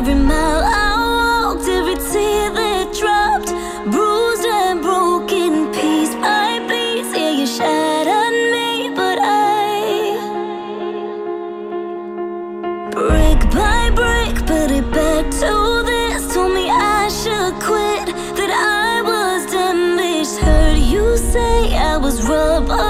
every mile I walked, every tear that dropped, bruised and broken piece by piece. Yeah, you shattered me, but I brick by brick, put it back to this. Told me I should quit, that I was damaged. Heard you say I was rubber.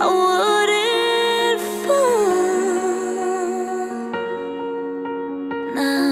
wouldn't fall now.